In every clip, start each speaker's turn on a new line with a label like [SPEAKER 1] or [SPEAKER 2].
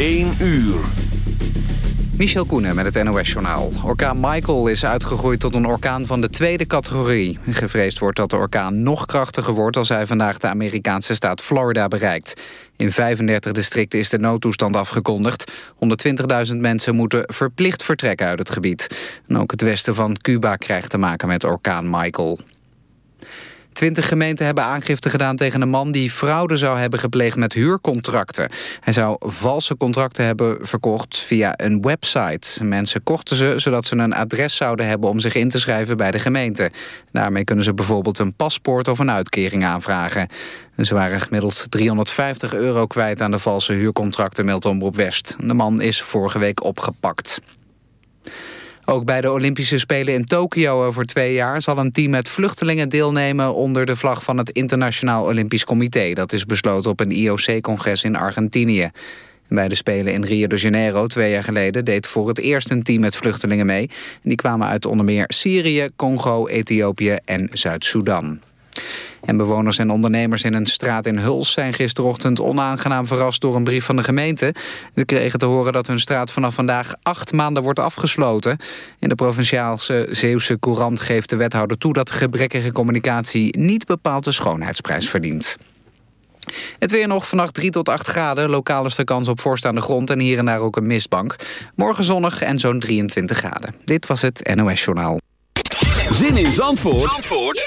[SPEAKER 1] 1 uur.
[SPEAKER 2] Michel Koenen met het NOS-journaal. Orkaan Michael is uitgegroeid tot een orkaan van de tweede categorie. Gevreesd wordt dat de orkaan nog krachtiger wordt... als hij vandaag de Amerikaanse staat Florida bereikt. In 35 districten is de noodtoestand afgekondigd. 120.000 mensen moeten verplicht vertrekken uit het gebied. En ook het westen van Cuba krijgt te maken met orkaan Michael. Twintig gemeenten hebben aangifte gedaan tegen een man... die fraude zou hebben gepleegd met huurcontracten. Hij zou valse contracten hebben verkocht via een website. Mensen kochten ze zodat ze een adres zouden hebben... om zich in te schrijven bij de gemeente. Daarmee kunnen ze bijvoorbeeld een paspoort of een uitkering aanvragen. Ze waren gemiddeld 350 euro kwijt aan de valse huurcontracten, meldt Omroep West. De man is vorige week opgepakt. Ook bij de Olympische Spelen in Tokio over twee jaar... zal een team met vluchtelingen deelnemen onder de vlag van het Internationaal Olympisch Comité. Dat is besloten op een IOC-congres in Argentinië. Bij de Spelen in Rio de Janeiro twee jaar geleden... deed voor het eerst een team met vluchtelingen mee. Die kwamen uit onder meer Syrië, Congo, Ethiopië en Zuid-Soedan. En bewoners en ondernemers in een straat in Huls zijn gisterochtend onaangenaam verrast door een brief van de gemeente. Ze kregen te horen dat hun straat vanaf vandaag acht maanden wordt afgesloten. In de provinciaalse Zeeuwse Courant geeft de wethouder toe dat gebrekkige communicatie niet bepaald de schoonheidsprijs verdient. Het weer nog vannacht 3 tot 8 graden. Lokaal is de kans op vorst aan de grond en hier en daar ook een mistbank. Morgen zonnig en zo'n 23 graden. Dit was het NOS Journaal.
[SPEAKER 1] Zin in Zandvoort, Zandvoort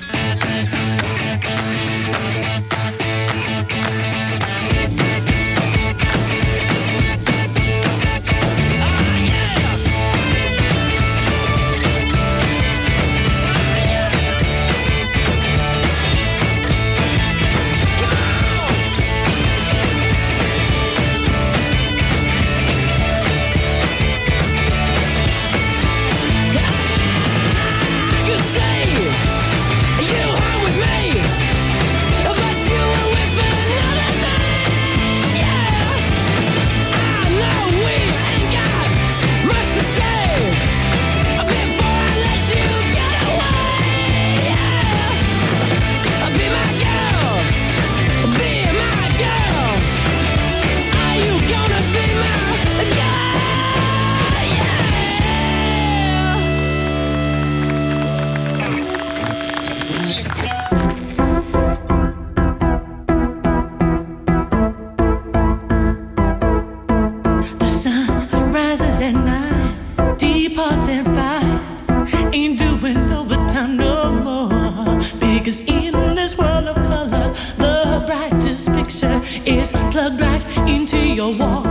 [SPEAKER 3] wall.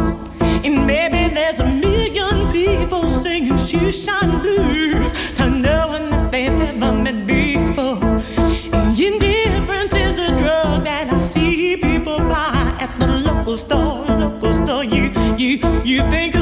[SPEAKER 3] And maybe there's a million people singing shoeshine blues to no one that they've ever met before. And indifference is a drug that I see people buy at the local store, local store. You, you, you think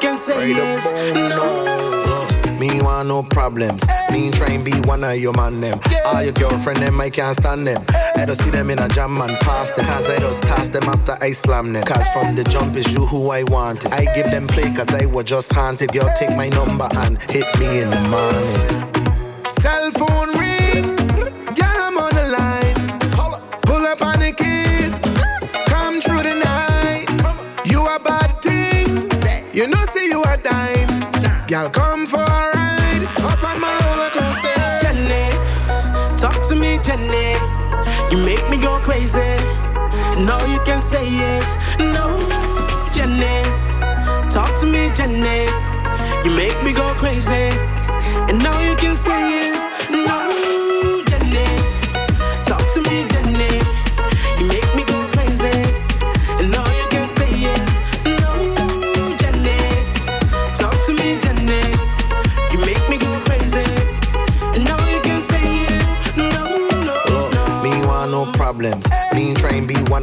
[SPEAKER 3] can't say this. No, me want no problems. Me ain't tryin' be one of your man them.
[SPEAKER 4] All your girlfriend them, I can't stand them. I don't see them in a jam and pass them. Cause I just toss them after I slam them. Cause from the jump is you who I wanted. I give them play cause I was just haunted. Girl, take my number and hit me in the morning. Cell phone
[SPEAKER 5] is no, Jenny. Talk to me, Jenny. You make me go crazy.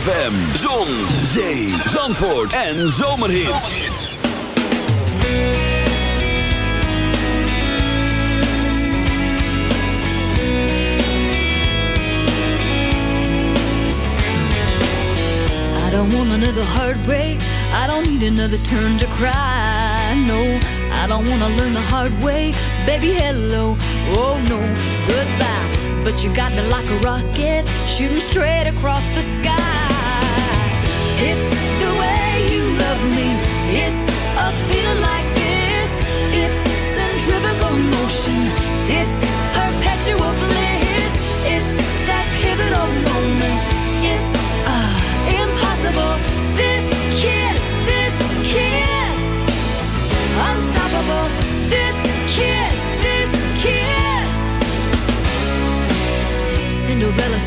[SPEAKER 1] ZFM, Zon, Zee, Zandvoort en Zomerhits.
[SPEAKER 6] I don't want another heartbreak. I don't need another turn to cry. No, I don't want to learn the hard way. Baby, hello. Oh, no. Goodbye. But you got me like a rocket shooting straight across the sky.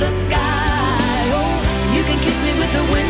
[SPEAKER 6] the sky. Oh, you can kiss me with the
[SPEAKER 1] wind.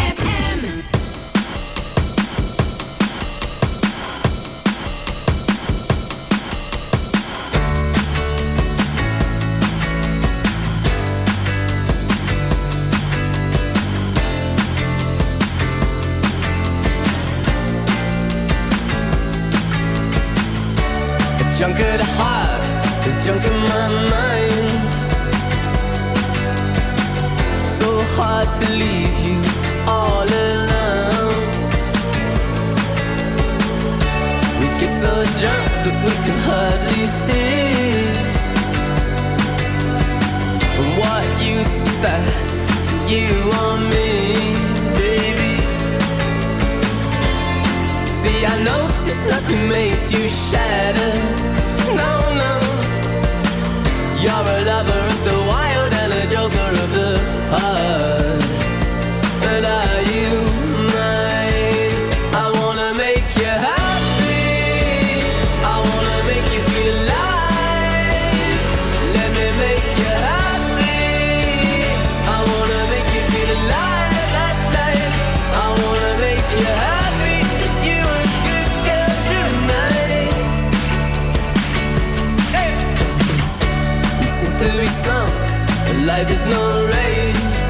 [SPEAKER 4] There's no race.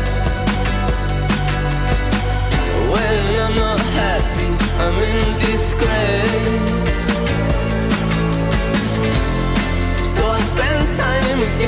[SPEAKER 4] When I'm not happy, I'm in disgrace. I spend time
[SPEAKER 6] with you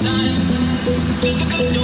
[SPEAKER 7] time. To the good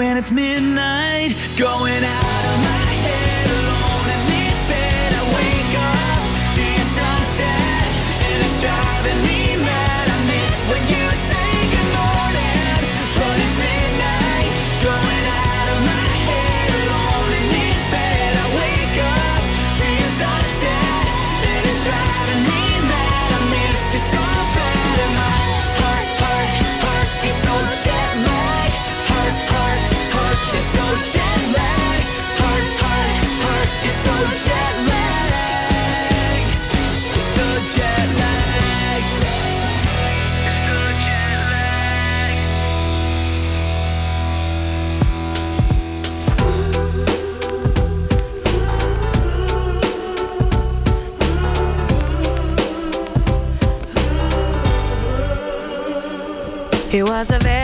[SPEAKER 7] when
[SPEAKER 8] it's midnight, going out of my because of
[SPEAKER 9] it.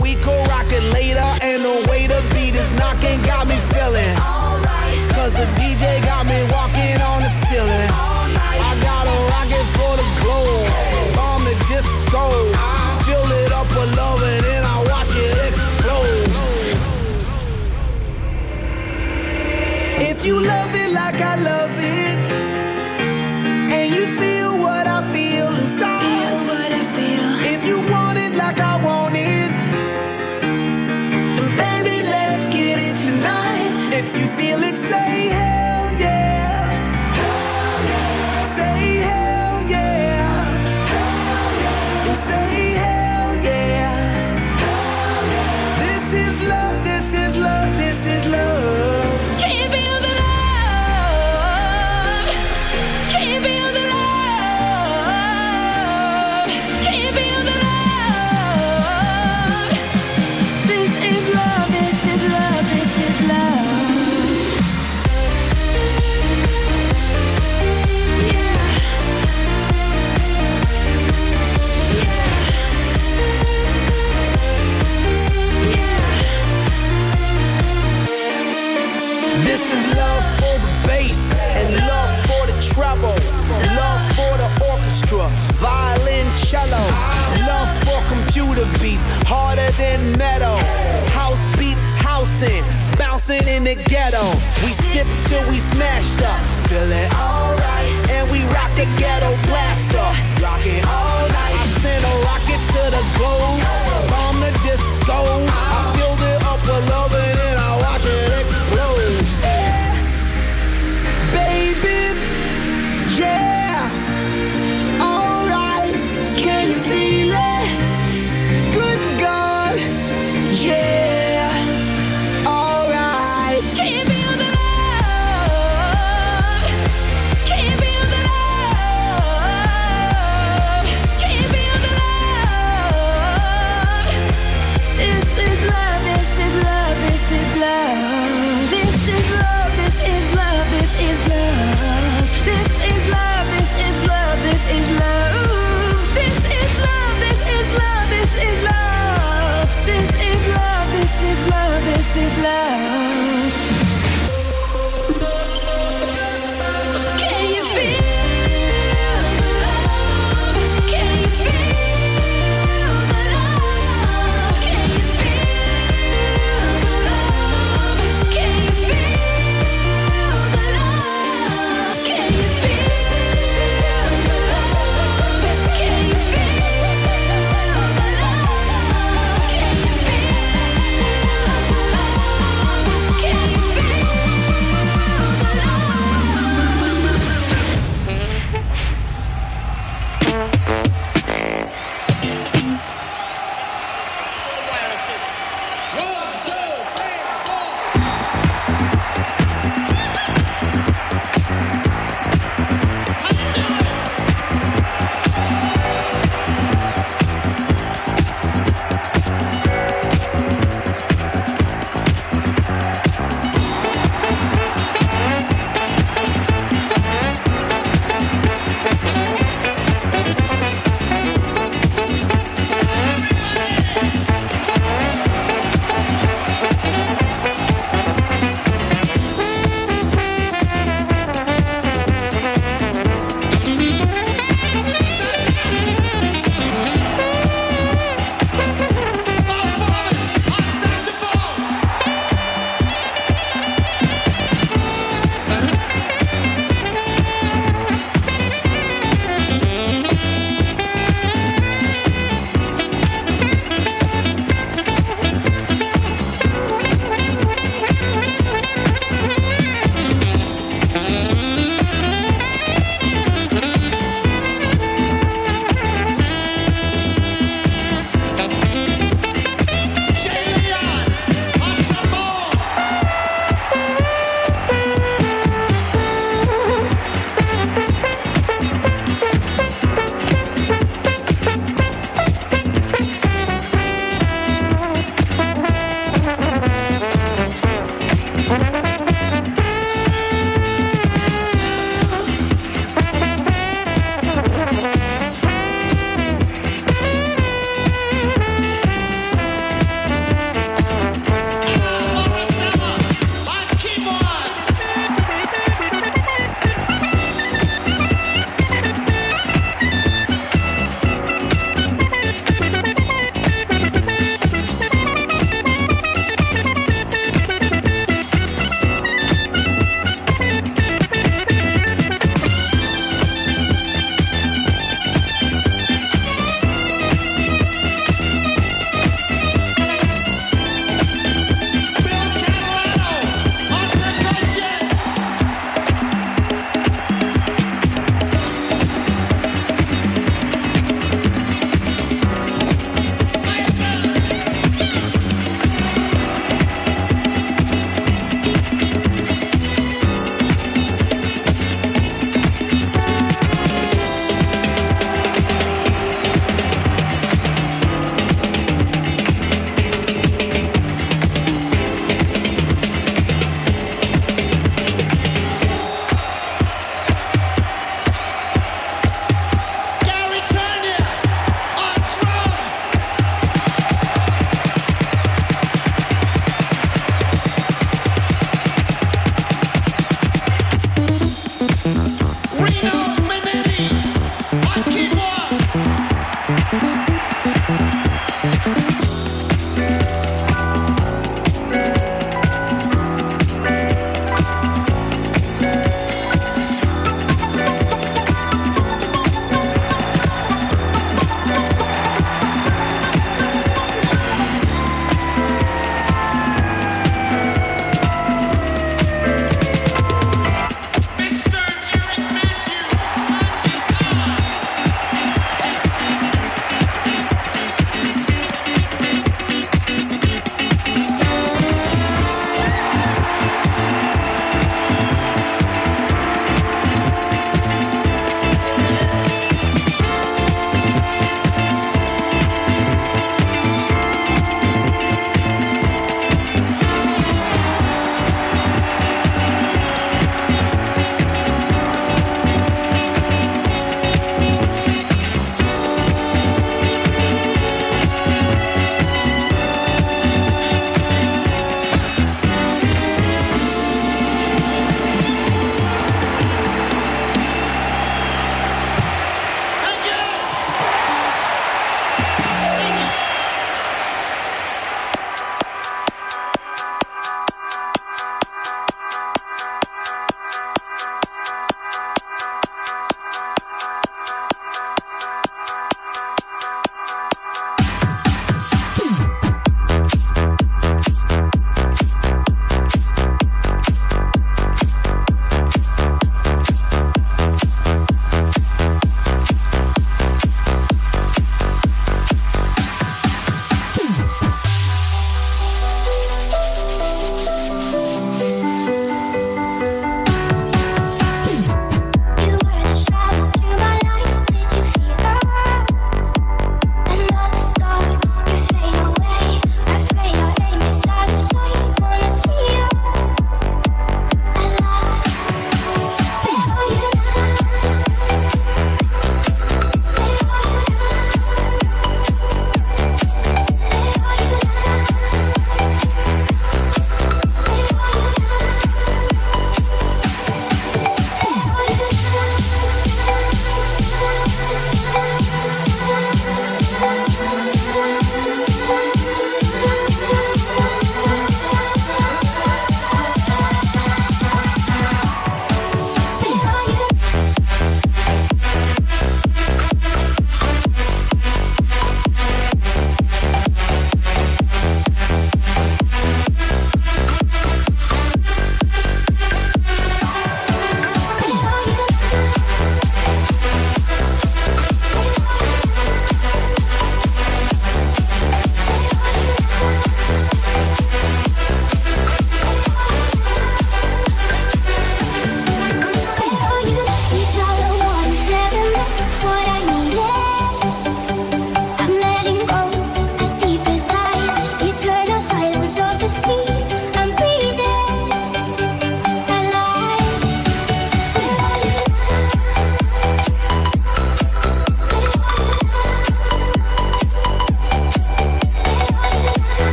[SPEAKER 4] We could rock it later. And the way the beat is knocking got me feeling. Cause the DJ got me walking on the ceiling. I got a rocket for the globe. Bomb the disco. I Fill it up with love and then I watch it explode. If you love it like I love ghetto. We sip till we smashed up, feeling alright, and we rock the ghetto blaster, rocking all night. I send a rocket to the globe, bomb the disco.